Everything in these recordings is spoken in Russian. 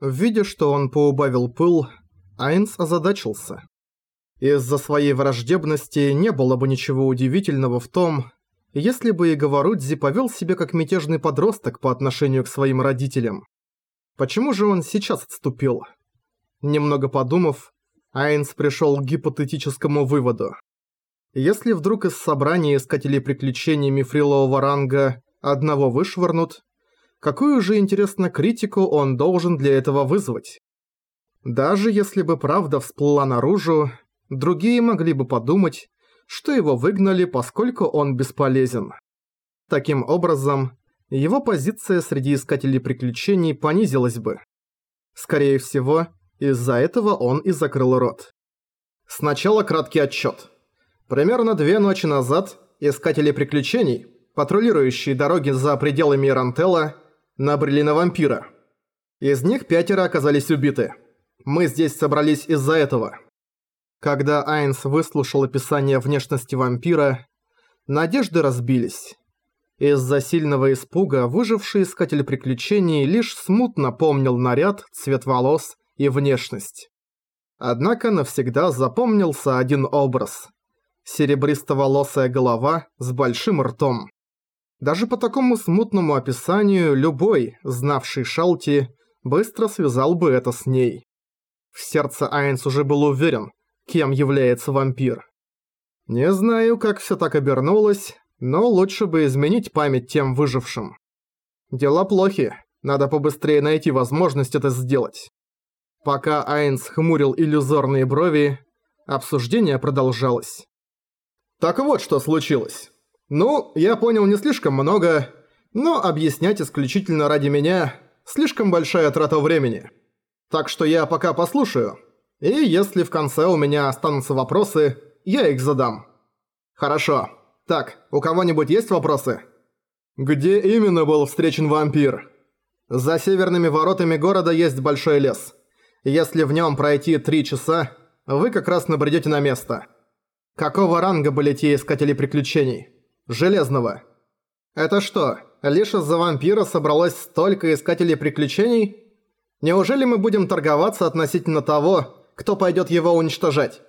Видя, что он поубавил пыл, Айнс озадачился. Из-за своей враждебности не было бы ничего удивительного в том, если бы Иговорудзи повел себя как мятежный подросток по отношению к своим родителям. Почему же он сейчас отступил? Немного подумав, Айнс пришел к гипотетическому выводу. Если вдруг из собрания искателей приключений мифрилового ранга одного вышвырнут, какую же, интересно, критику он должен для этого вызвать? Даже если бы правда всплыла наружу, другие могли бы подумать, что его выгнали, поскольку он бесполезен. Таким образом, его позиция среди искателей приключений понизилась бы. Скорее всего, из-за этого он и закрыл рот. Сначала краткий отчет. Примерно две ночи назад искатели приключений, патрулирующие дороги за пределами Ирантелла, набрели на вампира. Из них пятеро оказались убиты. Мы здесь собрались из-за этого. Когда Айнс выслушал описание внешности вампира, надежды разбились. Из-за сильного испуга выживший искатель приключений лишь смутно помнил наряд, цвет волос и внешность. Однако навсегда запомнился один образ. Серебристо-волосая голова с большим ртом. Даже по такому смутному описанию любой, знавший Шалти, быстро связал бы это с ней. В сердце Айнс уже был уверен, кем является вампир. Не знаю, как все так обернулось, но лучше бы изменить память тем выжившим. Дела плохи, надо побыстрее найти возможность это сделать. Пока Айнс хмурил иллюзорные брови, обсуждение продолжалось. Так вот, что случилось. Ну, я понял не слишком много, но объяснять исключительно ради меня слишком большая трата времени. Так что я пока послушаю, и если в конце у меня останутся вопросы, я их задам. Хорошо. Так, у кого-нибудь есть вопросы? Где именно был встречен вампир? За северными воротами города есть большой лес. Если в нем пройти три часа, вы как раз набредете на место. Какого ранга были те искатели приключений? Железного. Это что, лишь из-за вампира собралось столько искателей приключений? Неужели мы будем торговаться относительно того, кто пойдет его уничтожать.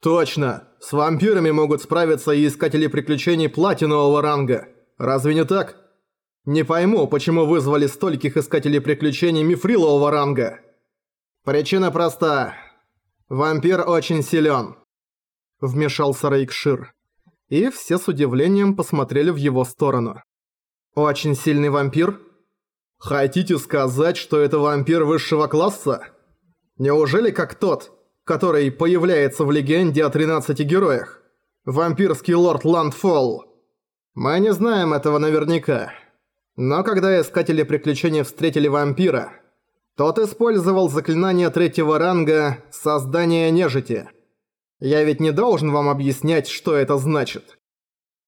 Точно, с вампирами могут справиться и искатели приключений платинового ранга. Разве не так? Не пойму, почему вызвали стольких искателей приключений мифрилового ранга. Причина проста. Вампир очень силен. Вмешался Рейкшир. И все с удивлением посмотрели в его сторону. Очень сильный вампир? Хотите сказать, что это вампир высшего класса? Неужели как тот, который появляется в легенде о 13 героях? Вампирский лорд Ландфолл. Мы не знаем этого наверняка. Но когда Искатели Приключений встретили вампира, тот использовал заклинание третьего ранга «Создание нежити». Я ведь не должен вам объяснять, что это значит.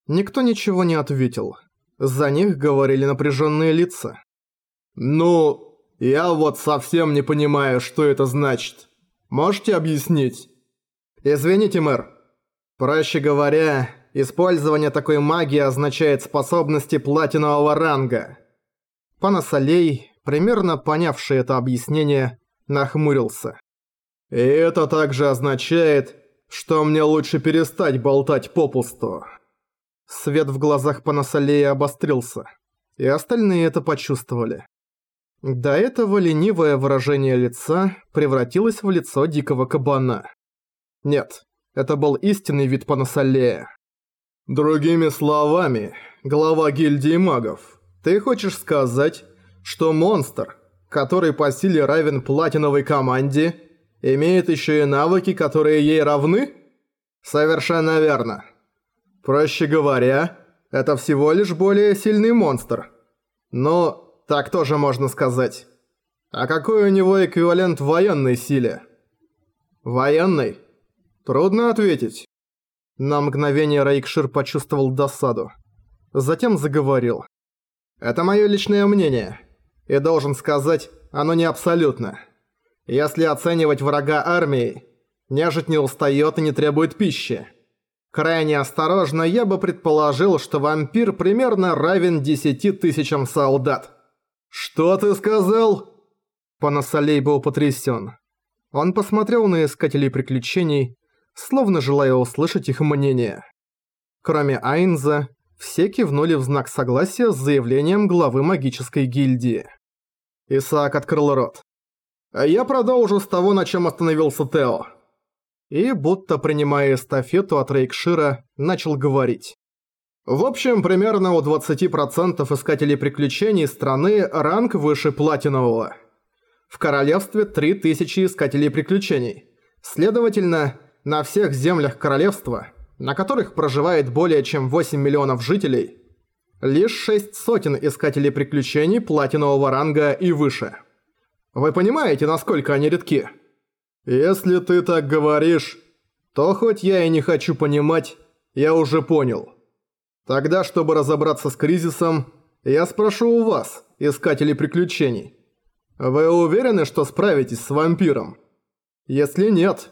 Никто ничего не ответил. За них говорили напряженные лица. «Ну, я вот совсем не понимаю, что это значит. Можете объяснить? Извините, мэр. Проще говоря, использование такой магии означает способности платинового ранга. Панасолей, примерно понявший это объяснение, нахмурился. И это также означает, что мне лучше перестать болтать попусту. Свет в глазах Панасолея обострился, и остальные это почувствовали. До этого ленивое выражение лица превратилось в лицо дикого кабана. Нет, это был истинный вид Панасалея. «Другими словами, глава гильдии магов, ты хочешь сказать, что монстр, который по силе равен платиновой команде, имеет еще и навыки, которые ей равны?» «Совершенно верно. Проще говоря, это всего лишь более сильный монстр. Но так тоже можно сказать. А какой у него эквивалент военной силе? Военный? Трудно ответить. На мгновение Рейкшир почувствовал досаду. Затем заговорил. Это мое личное мнение. И должен сказать, оно не абсолютно. Если оценивать врага армией, нежить не устает и не требует пищи. Крайне осторожно я бы предположил, что вампир примерно равен 10 тысячам солдат. «Что ты сказал?» Панасолей был потрясен. Он посмотрел на Искателей Приключений, словно желая услышать их мнение. Кроме Айнза, все кивнули в знак согласия с заявлением главы магической гильдии. Исаак открыл рот. «Я продолжу с того, на чем остановился Тео». И, будто принимая эстафету от Рейкшира, начал говорить. В общем, примерно у 20% искателей приключений страны ранг выше платинового. В королевстве 3000 искателей приключений. Следовательно, на всех землях королевства, на которых проживает более чем 8 миллионов жителей, лишь 6 сотен искателей приключений платинового ранга и выше. Вы понимаете, насколько они редки? Если ты так говоришь, то хоть я и не хочу понимать, я уже понял. Тогда, чтобы разобраться с кризисом, я спрошу у вас, искателей приключений. Вы уверены, что справитесь с вампиром? Если нет,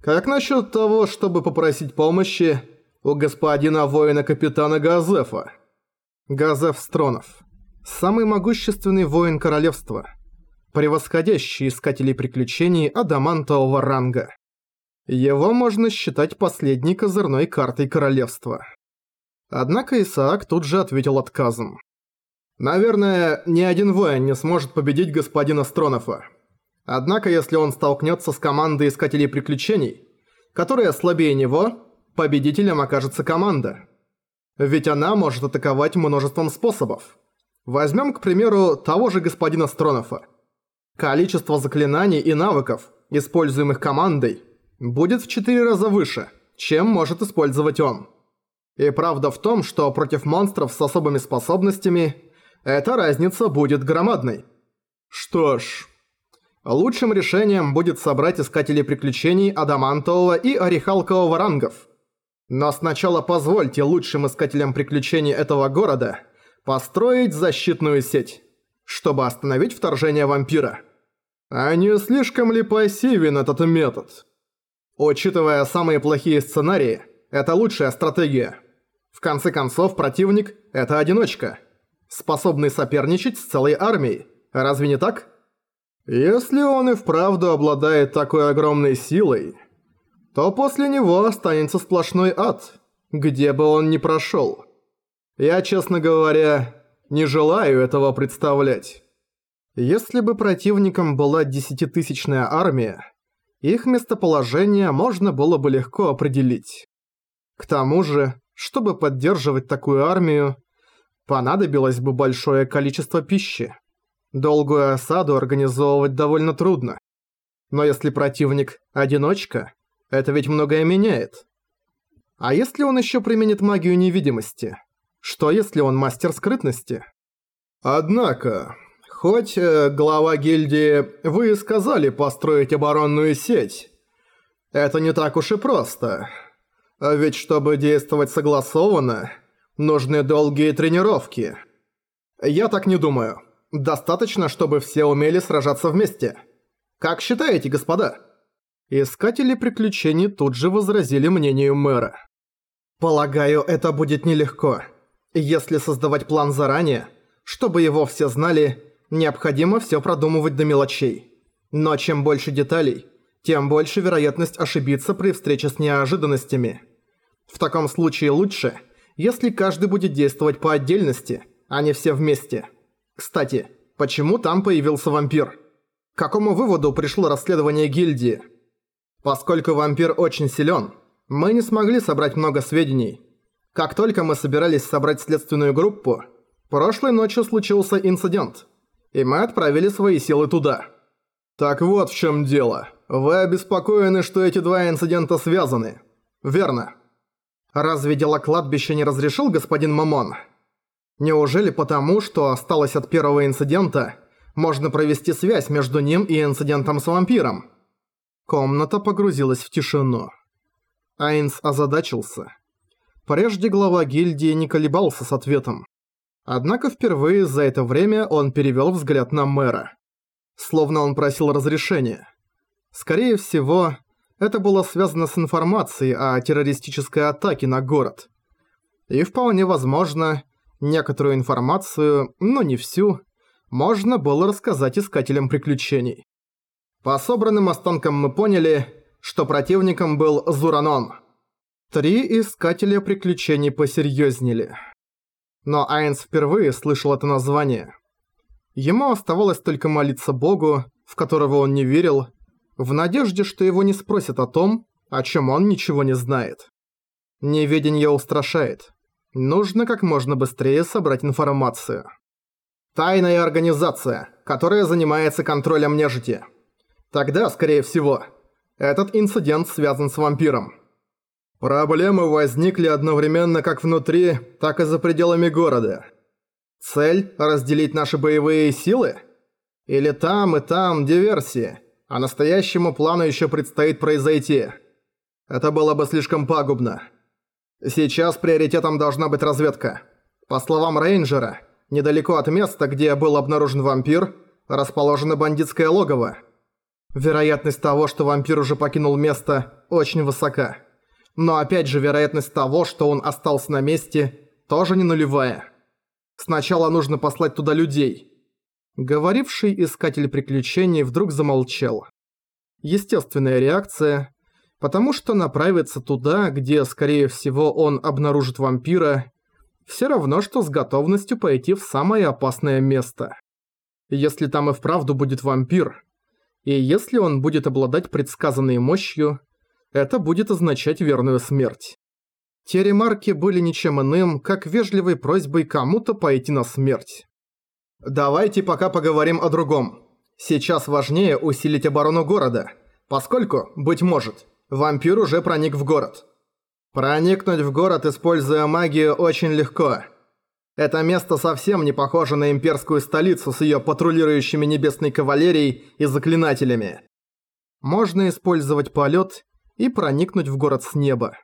как насчет того, чтобы попросить помощи у господина воина-капитана Газефа? Газеф Стронов. Самый могущественный воин королевства. Превосходящий искателей приключений адамантового ранга. Его можно считать последней козырной картой королевства. Однако Исаак тут же ответил отказом. «Наверное, ни один воин не сможет победить господина Стронофа. Однако, если он столкнется с командой Искателей Приключений, которая слабее него, победителем окажется команда. Ведь она может атаковать множеством способов. Возьмем, к примеру, того же господина Стронофа. Количество заклинаний и навыков, используемых командой, будет в 4 раза выше, чем может использовать он. И правда в том, что против монстров с особыми способностями эта разница будет громадной. Что ж, лучшим решением будет собрать искателей приключений адамантового и орехалкового рангов. Но сначала позвольте лучшим искателям приключений этого города построить защитную сеть, чтобы остановить вторжение вампира. А не слишком ли пассивен этот метод? Учитывая самые плохие сценарии, это лучшая стратегия. В конце концов, противник – это одиночка, способный соперничать с целой армией. Разве не так? Если он и вправду обладает такой огромной силой, то после него останется сплошной ад, где бы он ни прошел. Я, честно говоря, не желаю этого представлять. Если бы противником была десятитысячная армия, их местоположение можно было бы легко определить. К тому же, чтобы поддерживать такую армию, понадобилось бы большое количество пищи. Долгую осаду организовывать довольно трудно. Но если противник – одиночка, это ведь многое меняет. А если он еще применит магию невидимости? Что если он мастер скрытности? Однако, хоть э, глава гильдии вы сказали построить оборонную сеть, это не так уж и просто. А ведь чтобы действовать согласованно, нужны долгие тренировки. Я так не думаю. Достаточно, чтобы все умели сражаться вместе. Как считаете, господа? Искатели приключений тут же возразили мнению мэра. Полагаю, это будет нелегко. Если создавать план заранее, чтобы его все знали, необходимо все продумывать до мелочей. Но чем больше деталей, тем больше вероятность ошибиться при встрече с неожиданностями. В таком случае лучше, если каждый будет действовать по отдельности, а не все вместе. Кстати, почему там появился вампир? К какому выводу пришло расследование гильдии? Поскольку вампир очень силен, мы не смогли собрать много сведений. Как только мы собирались собрать следственную группу, прошлой ночью случился инцидент, и мы отправили свои силы туда. Так вот в чем дело. Вы обеспокоены, что эти два инцидента связаны. Верно. Разве дело кладбища не разрешил господин Мамон? Неужели потому, что осталось от первого инцидента, можно провести связь между ним и инцидентом с вампиром? Комната погрузилась в тишину. Айнс озадачился. Прежде глава гильдии не колебался с ответом. Однако впервые за это время он перевёл взгляд на мэра. Словно он просил разрешения. Скорее всего, это было связано с информацией о террористической атаке на город. И вполне возможно, некоторую информацию, но не всю, можно было рассказать искателям приключений. По собранным останкам мы поняли, что противником был Зуранон. Три искателя приключений посерьезнели. Но Айнс впервые слышал это название. Ему оставалось только молиться Богу, в которого он не верил, в надежде, что его не спросят о том, о чем он ничего не знает. Неведение устрашает. Нужно как можно быстрее собрать информацию. Тайная организация, которая занимается контролем нежити. Тогда, скорее всего, этот инцидент связан с вампиром. Проблемы возникли одновременно как внутри, так и за пределами города. Цель – разделить наши боевые силы? Или там и там диверсии, а настоящему плану еще предстоит произойти? Это было бы слишком пагубно. Сейчас приоритетом должна быть разведка. По словам рейнджера, недалеко от места, где был обнаружен вампир, расположено бандитское логово. Вероятность того, что вампир уже покинул место, очень высока. Но опять же, вероятность того, что он остался на месте, тоже не нулевая. Сначала нужно послать туда людей. Говоривший искатель приключений вдруг замолчал. Естественная реакция, потому что направиться туда, где, скорее всего, он обнаружит вампира, все равно, что с готовностью пойти в самое опасное место. Если там и вправду будет вампир, и если он будет обладать предсказанной мощью, это будет означать верную смерть. Те ремарки были ничем иным, как вежливой просьбой кому-то пойти на смерть. Давайте пока поговорим о другом. Сейчас важнее усилить оборону города, поскольку, быть может, вампир уже проник в город. Проникнуть в город, используя магию, очень легко. Это место совсем не похоже на имперскую столицу с ее патрулирующими небесной кавалерией и заклинателями. Можно использовать полет и проникнуть в город с неба.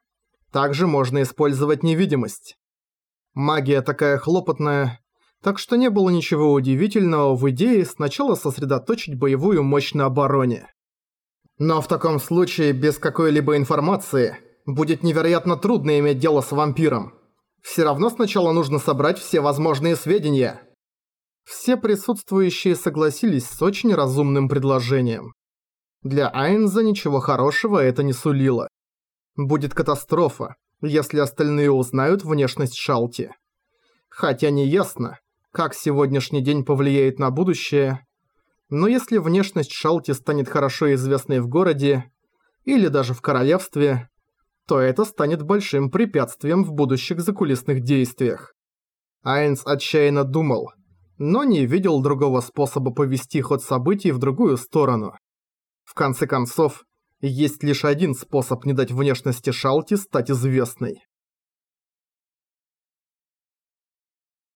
Также можно использовать невидимость. Магия такая хлопотная, так что не было ничего удивительного в идее сначала сосредоточить боевую мощь на обороне. Но в таком случае без какой-либо информации будет невероятно трудно иметь дело с вампиром. Все равно сначала нужно собрать все возможные сведения. Все присутствующие согласились с очень разумным предложением. Для Айнза ничего хорошего это не сулило. Будет катастрофа, если остальные узнают внешность Шалти. Хотя не ясно, как сегодняшний день повлияет на будущее, но если внешность Шалти станет хорошо известной в городе, или даже в королевстве, то это станет большим препятствием в будущих закулисных действиях. Айнс отчаянно думал, но не видел другого способа повести ход событий в другую сторону. В конце концов, есть лишь один способ не дать внешности Шалти стать известной.